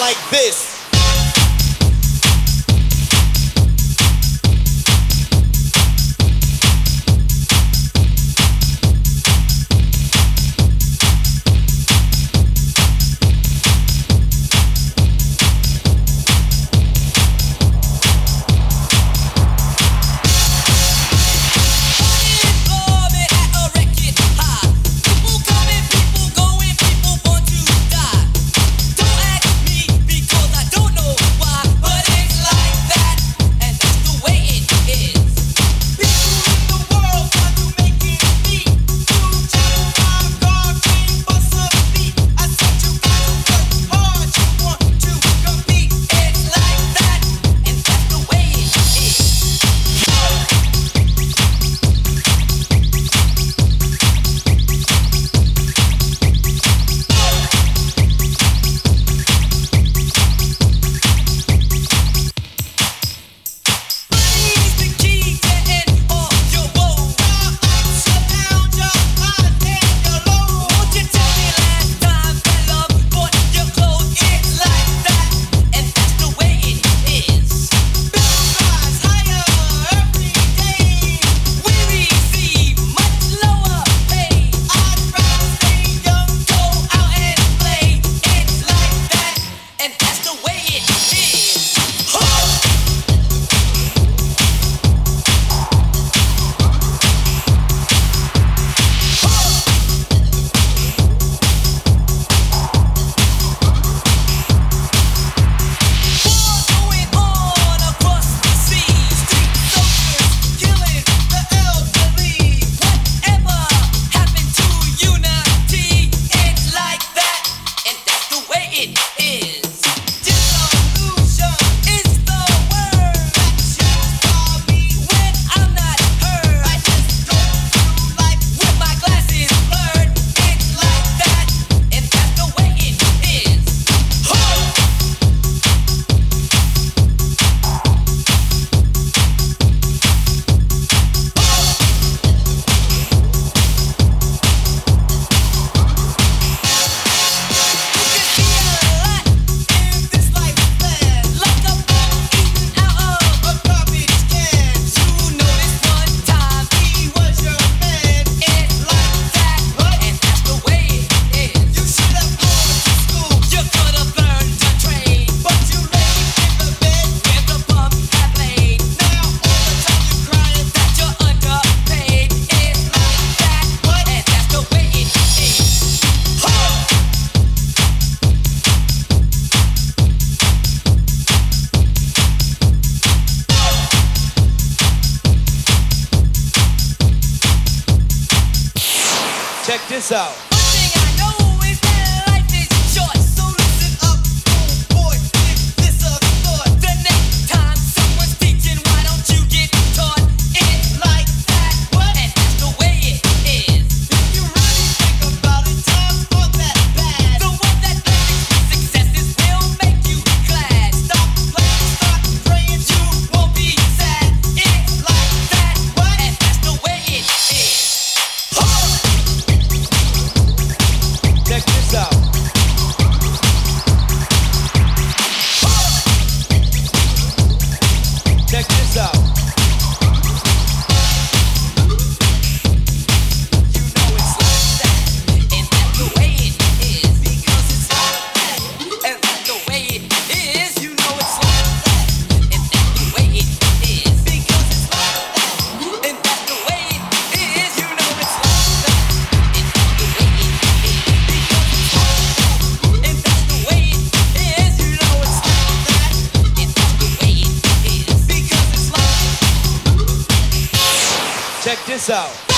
like this. This out. Out.